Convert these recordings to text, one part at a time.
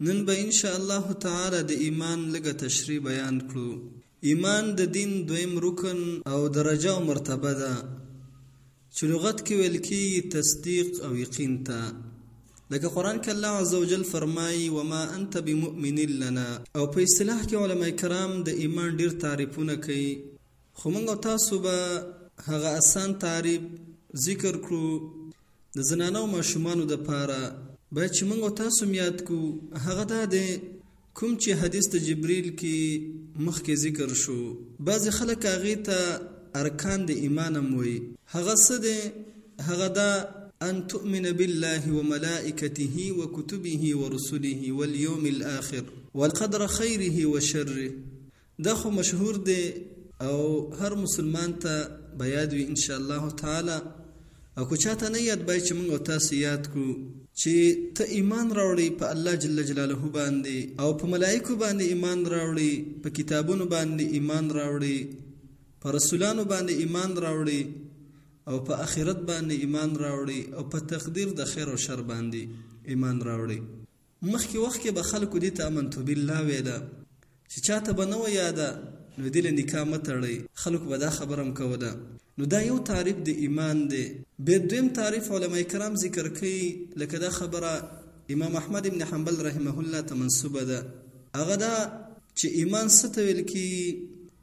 نن به ان شاء الله تعالی د ایمان لږه تشریح بیان کړو. ایمان د دین دویم رکن او درجه او مرتبه ده چې لغت کې ویل کېږي تصدیق او یقین ته لکه قرآن کې الله عزوجل فرمایي وما انت بمؤمن لنا او په اصطلاح کې علما کرام د ایمان ډیر تعریفونه کوي خو موږ او تاسو به هغه اسان تعریب ذکر کړو د زنانه او ماشومانو د پاره باید چې موږ او تاسو میاد کو هغه دا دی کوم چې حدیث ته جبرئیل کې مخکې ذکر شو بعض خلک هغه ته ارکان د ایمان هم وي هغه څه دی هغه دا ان تؤمن بالله وملائکته وكتبه ورسله واليوم الاخر والقدر خيره وشره دا خو مشهور دی او هر مسلمان ته به یاد وي ان شاء الله تعالی او که چاته نه یاد بای چې موږ او تاسو یاد کو چې ته ایمان راوړې په الله جل جلاله باندې او په ملائکه باندې ایمان راوړې په کتابونو باندې ایمان راوړې په رسولانو باندې ایمان راوړې او په اخرت باندې ایمان راوړې او په تقدیر د خیر او شر باندې ایمان راوړې مخکې وخت کې به خلکو دې ته امنت بالله ویله چې چا ته به نه وه یاده نو دې له نکاح مه تړئ خلکو به دا خبره هم کوله نو دا یو تعریف د ایمان دی بیا دویم تعریف علما کرام ذکر کوي لکه دا خبره امام احمد ابن حنبل رحمه الله ته منسوبه ده هغه دا چې ایمان څه ته ویل کېږي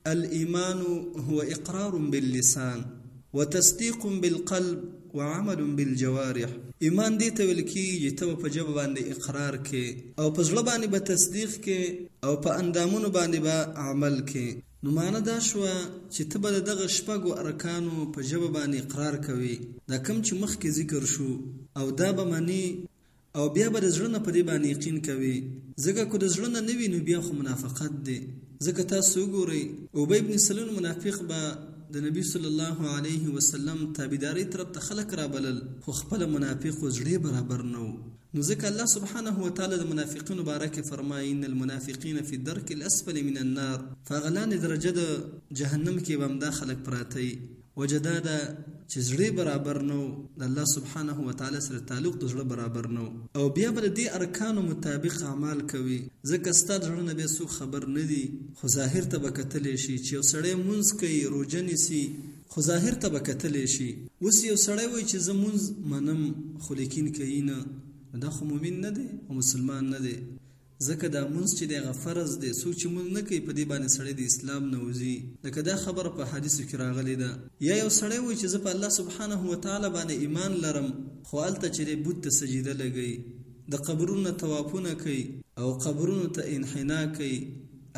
الايمان هو اقرار باللسان وتصديق بالقلب وعمل بالجوارح ایمان دې ته ویل کېږي چې ته په ژبه باندې اقرار کې او په زړه باندې به تصدیق کې او په اندامونو باندې به عمل کې نو معنا دا شوه چې ته به د دغه شپږو ارکانو په ژبه باندې اقرار کوې دا کوم چې مخکې ذکر شو او دا به منې او بیا به د زړه نه په دې باندې یقین کوې ځکه که د زړه نه نه وي نو بیا خو منافقت دی ځکه تاسو وګورئ ابی بن سلول منافق به د نبی صلی الله علیه وسلم تابعداري طرف ته خلک رابلل خو خپل منافق و زړه برابر نه و نو ځکه الله سبحانه و تعالی د منافقینو باره کې فرمایي ان المنافقین فی الدرک الاسفل من النار فغلان درجه د جهنم کې به همدا خلک پراته وجه دا ده چې زړه برابر نو د الله سبحانه و تعالی سره تعلق د زړه برابر نو او بیا بل دې ارکانو مطابق اعمال کوي ځکه ستاد زړه نه به څوک خبر نه دي خو ظاهر ته به کتل شي چې یو سړی مونږ کوي روزه نیسي خو ظاهر ته به کتل شي اوس یو سړی وای چې زمونږ منم خو لیکین کوي نه دا خو مؤمن نه دی او مسلمان نه دی ځکه دا مونځ چې دی هغه فرض دی څوک چې مونځ نه کوي په دې باندې سړی د اسلام نه وځي لکه دا خبره په احادیثو کې راغلې ده یا یو سړی وایي چې زه په الله سبحانه وتعالی باندې ایمان لرم خو هلته چې دی بت ته سجده لګوي د قبرونو نه طوافونه کوي او قبرونو ته انحنا کوي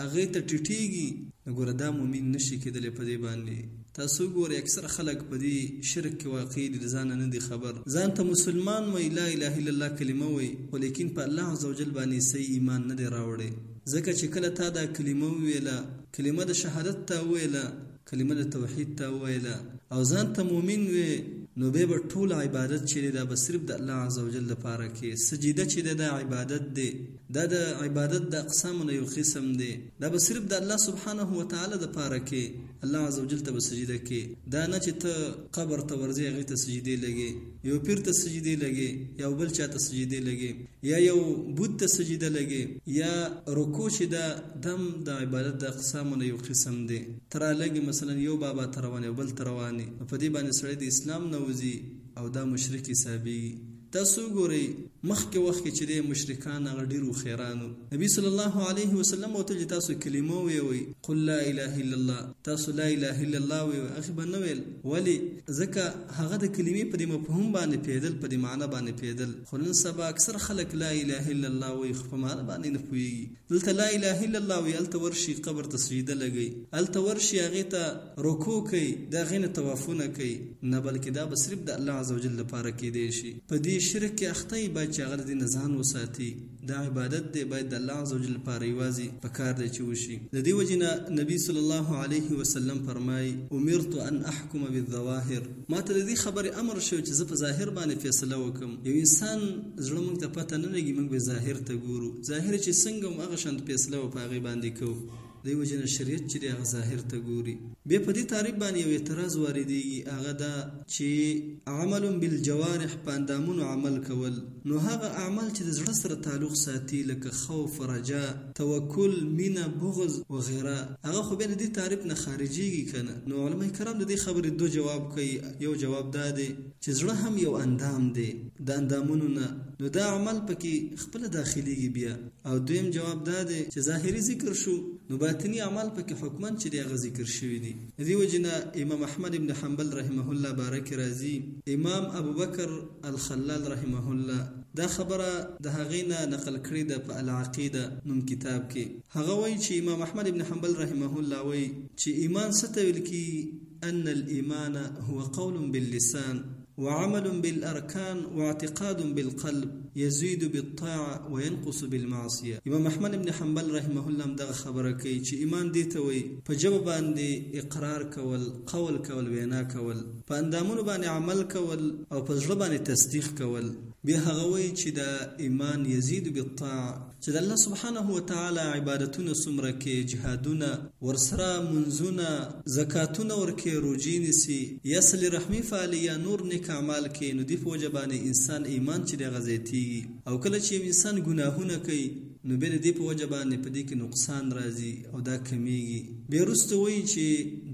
هغه ته ټیټیږي نو ګوره دا مؤمن نشي کېدلی په دې باندې تاسو ګورئ اکثره خلک په دې شرک کې واقع دي د ځانه نه دي خبر ځان ته مسلمان وایي لا اله الا الله کلمه وایي خو لیکن په الله عزوجل باندې صحیح ایمان نه دی راوړی ځکه چې کله تا دا کلمه وویله کلمه د شهادت تا وویله کلمه د توحید تا وویله او ځان ته مؤمن وې نو به به ټول عبادت چې دا به صرف د الله عزوجل لپاره کې سجده چې دا عبادت دی دا د عبادت د اقسام نه یو قسم دی دا به صرف د الله سبحانه و تعالی د پاره کې الله عزوجل ته سجده کې دا نه چې ته قبر ته ورځې هغه ته سجده لګې یو پیر ته سجدی لګې یا بل چا ته سجدی لګې یا یو بت ته سجده لګې یا رکوع چې دا دم د عبادت د اقسامو نه یو قسم دی تر لګې مثلا یو بابا تر روانې بل تر روانې په دې باندې سړی د اسلام نه وځي او دا مشرک حسابېږي تاسو ګورئ مخکې وخت کې چې د مشرکان هغه ډېر وخیرانو نبی صلی الله علیه وسلم او ته تاسو کلمه ویوي قل لا اله الا الله تاسو لا اله الا الله ویوي اخی به نه ویل ولې؟ ځکه هغه د کلمې په دې مفهوم باندې پوهېدل، په دې معنی باندې پوهېدل، خو نن سبا اکثر خلک لا اله الا الله وایي، خو په معنی باندې نه پوهېږي. دلته لا اله الا الله وایي، هلته ورشي قبر ته سجده لګوي، هلته ورشي هغې ته رکوع کوي، د هغې نه طوافونه کوي، نه بلکې دا به صرف د الله عزوجل لپاره کېدای شي. په دې شرک کې اخته وي، باید چې هغه د دې نه ځان وساتي. دا عبادت دی باید د الله عزوجل لپاره یوازې په کار دی چې وشي د دې وجې نه نبی صلی الله علیه وسلم فرمایي امرت ان احکم بالظواهر ما ته د دې خبرې امر شو چې زه په ظاهر باندې فیصله وکم یو انسان زړه موږ ته پته نه لګي موږ به ظاهر ته ګورو ظاهر چې څنګه هم هغه شان فیصله او په هغې باندې کوو د یو جنس شریعت چې دی هغه ظاهر ته ګوري بیا په دې تعریف باندې یو اعتراض واردېږي هغه دا چې عمل بالجوارح په اندامونو عمل کول نو هغه عمل چې د زړه سره تعلق ساتي لکه خوف رجا توکل مینه بغض وغیره هغه خو بیا د دې تعریف نه خارجېږي که نه نو علما کرام د دې خبرې دوه جواب کوي یو جواب دا دی چې زړه هم یو اندام دی د اندامونو نه نو دا عمل پکې خپل داخليږي بیا او دویم جواب دا دی چې ظاهري ذکر شو نو باطنی عمل پکې حکماً چې دی هغه ذکر شوی دی دیو جنا امام احمد ابن حنبل رحمه الله بارک راضی امام ابوبکر الخلال رحمه الله دا خبره د هغې نه نقل کړې ده په العقیده نوم کتاب کې هغه وایي چې امام احمد ابن حنبل رحمه الله وایي چې ایمان څه ته ویل کیږي ان الايمان هو قول باللسان وعمل بالاركان واعتقاد بالقلب يزيد بالطاعه وينقص بالمعصيه امام احمد بن حنبل رحمه الله دغه خبره کوي چې ایمان دې ته وي په جواب باندې اقرار کول قول کول وینا کول په اندامونو باندې عمل کول او په ځړ باندې تصدیق کول به هغه وي چې دا ایمان يزيد بالطاعه چې د الله سبحانه وتعالی عبادتونه څومره کې جهادونه ورسره منځونه زکاتونه ورکې روجې نیسي یا صلی رحمي فعالي یا نور نیک اعمال کې نو دی په وجه باندې انسان ایمان چې دغه زیاتیږي او کله چې یو انسان ګناهونه کوي نو بیا د دې په وجه باندې په دې کې نقصان راځي او دا کمیږي بیا وروسته وایي چې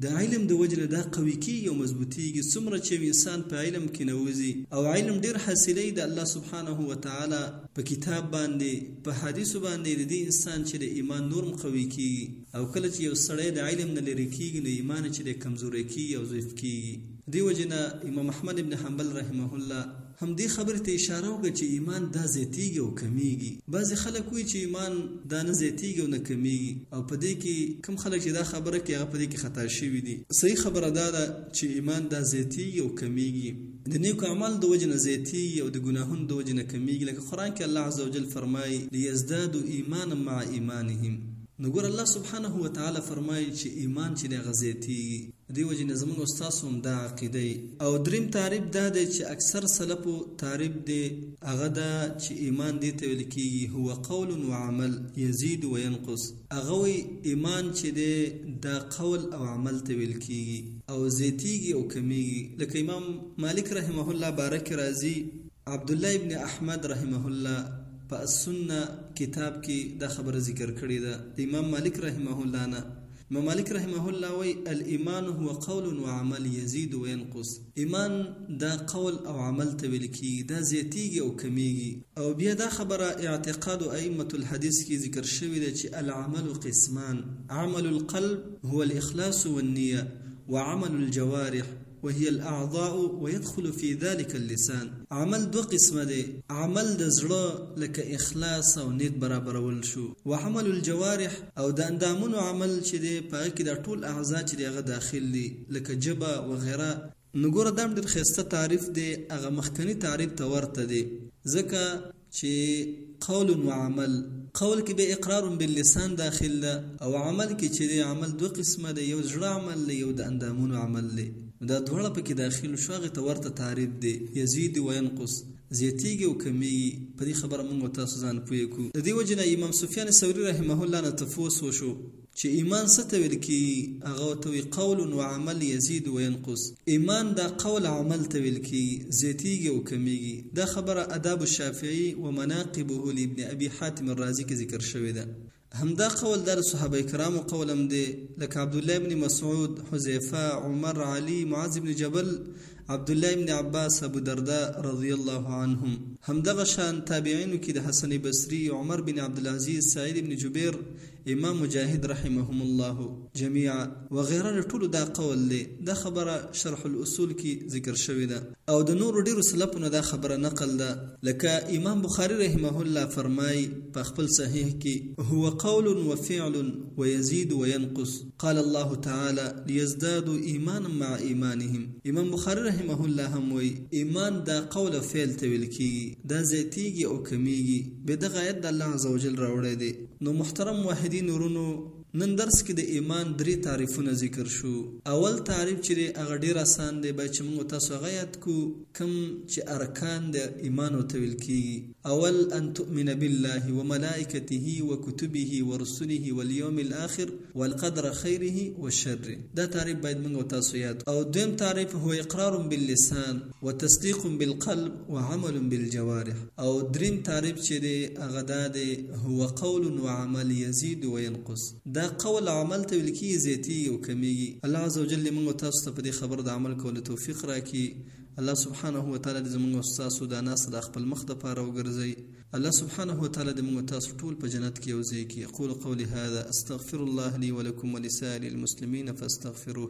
د علم د وجې نه دا قوي کېږي او مضبوطېږي څومره چې انسان په علم کې نوځي او علم ډېر حاصلوي د الله سبحانه وتعالی په کتاب باندې په حدیثو باندې د دې انسان چې د ایمان نور مقوي کیږي او کله چې یو سړی د علم نه لري کیږي نو ایمان چې د کمزوري کیږي او ضعیف کیږي دیو جنا امام احمد ابن حنبل رحمه الله هم دې خبرې ته اشاره وکړه چې ایمان دا زیاتیږي او کمیږي بعضې خلک وایي چې ایمان دا نه زیاتیږي او نه کمیږي او په دې کې کم خلک چې دا خبره کوي هغه په دې کې خطا شوي دي صحیح خبره دا ده چې ایمان دا زیاتیږي او کمیږي د نیکو اعمالو د وجې نه زیاتیږي او د ګناهونو د وجې نه کمیږي لکه قرآن کې الله عزوجل فرمایي لیزدادو ایمانا مع ایمانهم نو ګوره الله سبحانه وتعالی فرمایي چې ایمان چې دی هغه زیاتیږي د دې وجې نه زمونږ او ستاسو هم دا عقیده وي او دریم تعریف دا دی چې اکثر سلفو تعریف دی هغه دا چې ایمان دې ته ویل کیږي هو قول وعمل یزید وینقص هغه وایي، ایمان چې دی دا قول او عمل ته ویل کیږي او زیتیږي او کمیږي لکه امام مالک رحمه الله باره کې راځي عبدالله ابن احمد رحمه الله په السنه کتاب کې دا خبره ذکر کړې ده د امام مالک رحمه الله نه امام مالک رحمه الله وایي، الایمان هو قول وعمل یزید وینقص. ایمان دا قول او عمل ته ویل کیږي، دا زیاتیږي او کمیږي. او بیا دا خبره اعتقاد ائمة الحدیث کې ذکر شوې ده چې العمل قسمان، عمل القلب هو الاخلاص والنیة، وعمل الجوارح وهي الاعضاء ويدخل فی ذلک اللسان، عمل دوه قسمه دی، عمل د زړه لکه اخلاص او نیت برابرول شو، وعمل الجوارح، او د اندامونو عمل چې دی په هغه کې دا ټول اعضا چې دی هغه داخل دي لکه ژبه وغیره. نو ګوره دا هم ډېر ښایسته تعریف دی هغه مخکني تعریف ته ورته دی ځکه چې قول و عمل قول کې به اقرار باللسان داخل ده او عمل کې چې دی عمل دوه قسمه دی یو زړه عمل دی یو د اندامونو عمل دی دا دواړه پکې داخل شو هغې ته ورته تعریف دی یزید وینقص. زیاتیږي او کمیږي په دې خبره موږ او تاسو ځان پوه کو د دې وجه نه امام سفیان ثوری رحمه الله نه تفوس وشو چې ایمان څه ته ویل کی هغه ته وی قول و عمل یزيد و ينقص ایمان دا قول عمل ته ویل کی زیاتیږي او کمیږي دا خبره اداب الشافعي و مناقبه لابن ابي حاتم الرازي کې ذکر شوې ده همدا قول در صحابه کرامو قول هم دی لکه عبدالله ابن مسعود حذیفه عمر علی معاذ ابن جبل عبدالله ابن عباس ابو درده رضی الله عنهم همدغه شان تابعینو کې د حسن بصری عمر بن عبدالعزیز سعید ابن جبیر امام مجاهد رحمهم الله جميعا وغيره ټول دا قول دی دا خبره شرح الاصول کې ذکر شوې ده او د نورو ډېرو سلفو نه دا خبره نقل ده لکه امام بخاري رحمه الله فرمائی په خپل صحيح کې هو قول وفعل ويزيد وينقص قال الله تعالى ليزدادوا ايمانا مع ايمانهم امام بخاري رحمه الله هم وایي ایمان دا قول او فعل ته ویل کیږي دا زیاتیږي او کمیږي به دغه آیت د الله عزوجل راوړی دی نو محترم واحدین ورونو نن درس کې د ایمان درې تعریفونه ذکر شو اول تعریف چې دی هغه ډیر اسان دی باید چې موږ تاسو هغه یاد کو کوم چې ارکان د ایمان ورته ویل کیږي اول ان تؤمن بالله وملائکته وکتبه ورسله والیوم الاخر والقدر خیره وشره دا تعریف باید موږ تاسو یاد او دویم تعریف هو اقرار باللسان وتصديق بالقلب وعمل بالجوارح او دريم تعريب چې دی هغه دا دی هو قول وعمل يزيد وينقص دا قول عمل ته ویل کیږي زیاتیږي او کمیږي الله عز وجل موږ تاسو ته په دې خبر د عمل کولو توفیق راکړي الله سبحانه و تعالی دې زموږ او تاسو دا ناس د خپل مخ د پاره وګرځي الله سبحانه و تعالی دې موږ تاسو ټول په جنت کې یوځي کې اقول قولي هذا استغفر الله لي ولكم ولسائر المسلمين فاستغفروه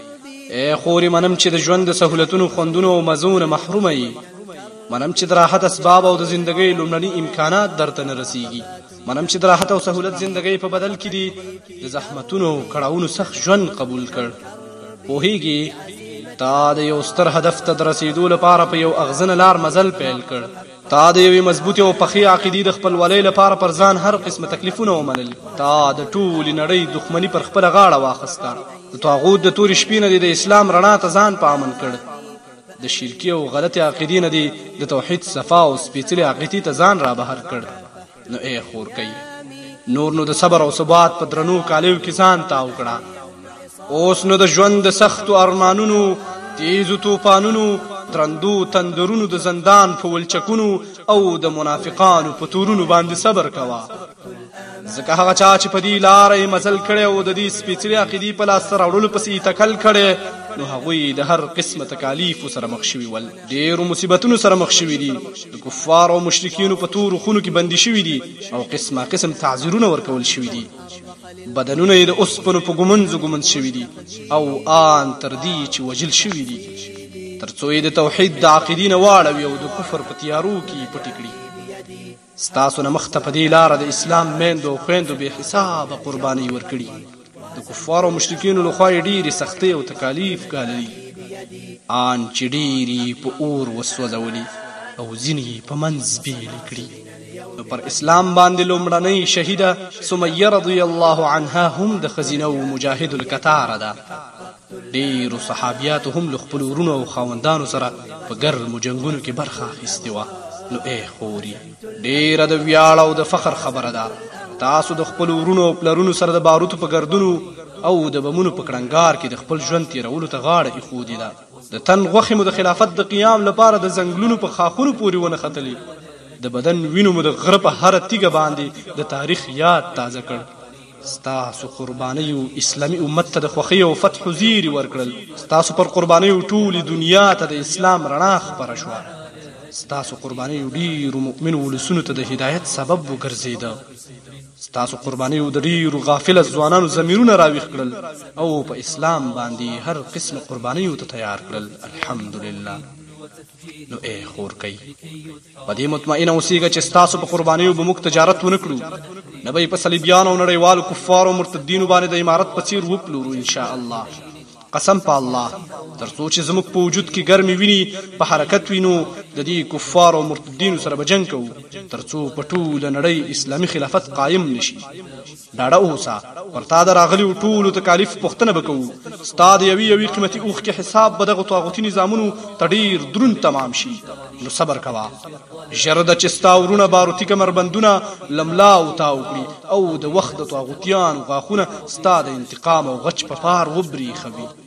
اے خورې منم چې د ژوند د سهولتونو خوندونو او مزو نه محروم یې منم چې د راحت اسباب او د زندګۍ لومړني امکانات درته نه رسیږي منم چې د راحت او سهولت زندګۍ په بدل کې دي د زحمتونو او کړاونو سخت ژوند قبول کړ پوهیږي تا د یو ستر هدف ته د رسیدو لپاره په یو اغزنه لار مزل پیل کړ تا د یوې مضبوطې او پخې عقیدې د خپلولۍ لپاره پر ځان هر قسمه تکلیفونه ومنل، تا د ټولې نړۍ دښمني پر خپله غاړه واخسته، د طاغوت د تورې شپې نه دې د اسلام رڼا ته ځان په امن کړ، د شرکي او غلطې عقیدې نه دې د توحید صفا او سپېڅلې عقیدې ته ځان رابهر کړ. نو ای خورکۍ نور نو د صبر او ثبات په درنو کالیو کې ځان تاو کړه اوس نو د ژوند د سختو ارمانونو تیزو توپانونو درندو تندرونو د زندان په ولچکونو او د منافقانو په تورونو باندې صبر کوه ځکه هغه چا چې په دې لاره یې مزل کړی او د دې سپېڅلې عقیدې په لاسته راوړلو پسې یې تکل کړی نو هغوی د هر قسمه تکالیفو سره مخ شوي ول ډیرو مصیبتونو سره مخ شوي دي د کفارو او مشرکینو په تورو خونو کې بندي شوي دي او قسمه قسم تعذیرونه ورکول شوي دي بدنونه یې د اوسپنو په ګمنځو ګمنځ شوي دي او آن تر دې چې وژل شوي دي تر څو یې د توحید د عقیدې نه واړوي او د کفر په تیارو کې یې پټې کړي ستاسو نه مخته په دې لاره د اسلام میندو او خویندو بې حسابه قربانۍ ورکړي د کفارو او مشرکینو لخوا یې ډېرې سختۍ او تکالیف ګاللي آن چې ډېر یې په اور وسوځولي او ځینې یې په منځ بېلې کړي نو پر اسلام باندې لومړنۍ شهیده سمیه رضی الله عنها هم د ښځینه او مجاهدو له کتاره ده ډېرو صحابياتو هم له خپلو ورونو او خاوندانو سره په ګرمو جنګونو کې برخه اخیستې وه نو ای خوري ډېره د ویاړ او د فخر خبره ده تاسو د خپلو ورونو او پلرونو سره د باروتو په ګردونو او د بمونو په کړنګار کې د خپل ژوند تیرولو ته غاړه ایښودې ده د تن غوښې مو د خلافت د قیام لپاره د ځنګلونو په خاخونو پورې ونه ختلې د بدن وینو مو د غره په هره تیږه باندې د تاریخ یاد تازه کړ ستاسو قربانیو اسلامي امت ته د خوښۍ او فتحو زیري ورکړل، ستاسو پر قربانیو ټولې دنیا ته د اسلام رڼا خپره شوه، ستاسو قربانیو ډېرو مؤمنو ولسونو ته د هدایت سبب وګرځېده، ستاسو قربانیو د ډېرو غافله ځوانانو ضمیرونه راویښ کړل او په اسلام باندې یې هر قسم قربانیو ته تیار کړل، الحمدلله. نو ای خورکۍ په دې مطمئنه اوسېږه چې ستاسو په قربانیو به موږ تجارت ونه کړو نه به یې په صلیبیانو او نړیوالو کفارو او مرتدینو باندې د امارت په څیر وپلورو انشاء الله قسم په الله تر څو چې زموږ په وجود کې ګرمې ویني په حرکت وینو د دې کفارو او مرتدینو سره به جنګ کوو تر څو په ټوله نړۍ اسلامي خلافت قایم نشي ډاډه اوسه پر تا د راغلیو ټولو تکالیف پوښتنه به کوو، ستا د یوې یوې قیمتي اوښکې حساب به دغو طاغوتي نظامونو ته ډېر دروند تمام شي، نو صبر کوه ژر ده چې ستا وروڼه باروتي کمربندونه له ملاو تاو کړي او د وخت د طاغوتیانو غاښونه ستا د انتقام او غچ په پار وبرېښوي.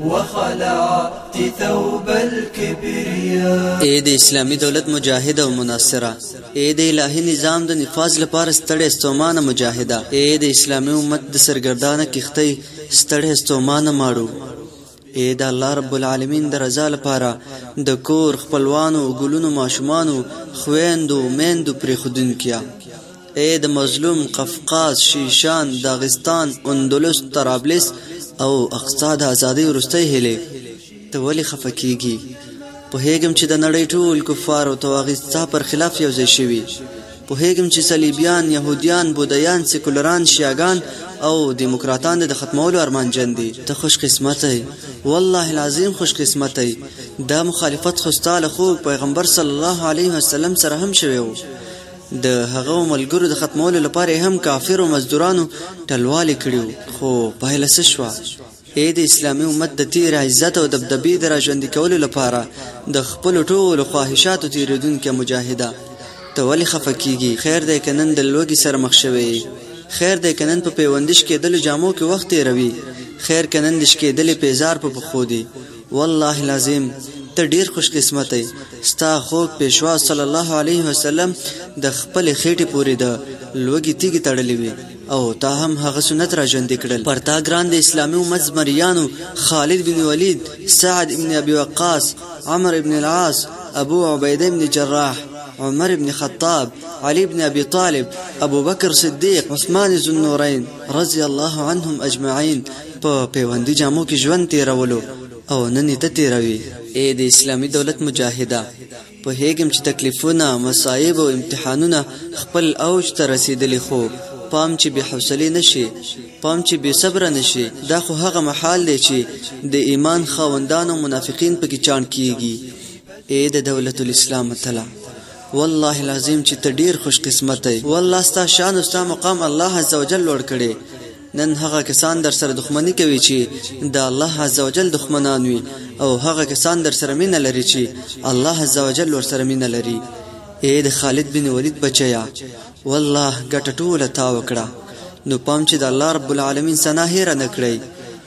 وخلعت ثوب الكبرياء اے د اسلامی دولت مجاهد او مناصره اے د الهی نظام د نفاذ لپاره ستړې استومانه مجاهده اے د اسلامی امت د سرګردانه کښتۍ ستړې استومانه ماړو اے د الله رب العالمین د رضا لپاره د کور خپلوانو ګلونو ماشومانو خويندو میندو پرې خودونکیا اې د مظلوم قفقاز شیشان داغستان اندلس طرابلس او اقصا د ازادۍ وروستۍ هیلې ته ولې خفه کیږي پوهیږم چې د نړۍ ټول کفار او تواغیت ستا پر خلاف یو ځای شوي پوهیږم چې صلیبیان یهودیان بودیان سیکولران شیعګان او دیموکراتان د ختمولو ارمان جن دي ته خوش قسمت یې والله العظیم خوش قسمت یې دا مخالفت خو ستا له خوږ پیغمبر صلی الله علیه وسلم سره هم شوی و د هغه او ملګرو د ختمولو لپاره یې هم کافرو مزدورانو ټلوالې کړي وو، خو پایله څه شوه؟ ای د اسلامي امت د تېر عزت او دبدبې د راژوندي کولو لپاره د خپلو ټولو خواهشاتو تېرېدونکی مجاهده! ته ولې خفه کېږي؟ خیر دی که نن د لوږې سره مخ شوی یې؟ خیر دی که نن په پیوندي شکېدلو جامو کې وخت تېروي؟ خیر که نن د شکېدلې پېزار په پښو دي؟ والله لازم ته ډیر خوش قسمت یې ستا خوږ پیشوا صلی الله علیه وسلم د خپل خېټې پورې د لوګي تیګي تړلې وي او تا هم هغه سنت را ژوندې کړل پر تا ګران د اسلامي امت زمریانو خالد بن ولید سعد ابن ابي وقاص عمر ابن العاص ابو عبیده ابن جراح عمر ابن خطاب علي بن ابي طالب ابو بکر صدیق عثمان ذو النورین رضی الله عنهم اجمعین په پیوندی جامو کی ژوند تیرولو او نن یی ته تیروی. ای د اسلامی دولت مجاهده پوهیږم چی تکلیفونه مصایب او امتحانونه خپل اوج ته رسیدلی خو پام چی بی حوصلی نشی پام چی بی صبره نشی دا خو هغه محال دی چی د ایمان خاوندان او منافقین پکی چاڼ کیږی ای د دولت الاسلام اتله والله العظیم چی ته ډیر خوش قسمت یی والله ستا شان او ستا مقام الله عزوجل لوړ کړی نن هغه کسان در سره دښمنی کوي چې د الله عزوجل دښمنان وي او هغه کسان در سره مینه لري چې الله عزوجل ور سره مینه لري اے د خالد بن ولید بچیا والله ګټه ټوله تا وکړه نو پام چې د الله رب العالمین ثنا هیر نه کړئ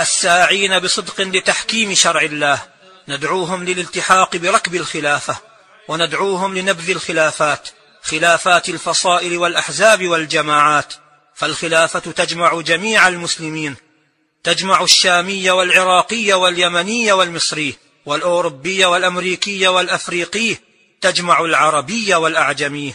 الساعين بصدق لتحكيم شرع الله ندعوهم للالتحاق بركب الخلافه وندعوهم لنبذ الخلافات خلافات الفصائل والاحزاب والجماعات فالخلافه تجمع جميع المسلمين تجمع الشامي والعراقي واليمني والمصري والأوروبي والأمريكي والأفريقي تجمع العربي والأعجمي